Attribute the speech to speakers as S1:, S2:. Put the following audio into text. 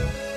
S1: Bye.